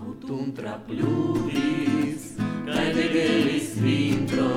Autun trapluvis, cae degelis vintro,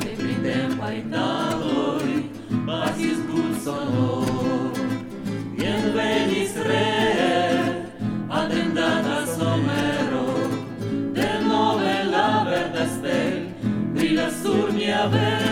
e printempai tagoi, pasis dulsonor. Vien venis ree, atendata somero, de nove la verda stel, brilas sur mia vera,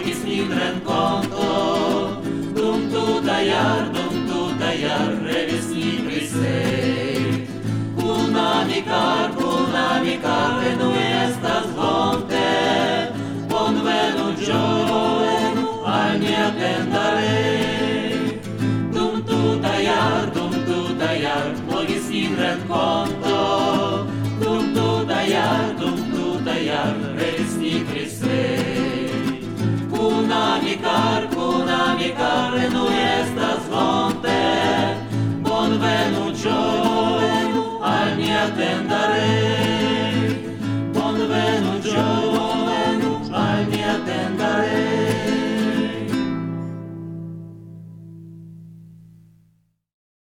logis nin renconto dum tuta iar, dum tuta iar, revis ni pri se kun amikar kun amikar venu estas vonte Bon venu giovenu al mia pendare dum tuta iar, dum tuta iar, logis nin renconto oni nu estas bon venu ciò al mia tendare